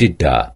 Did da.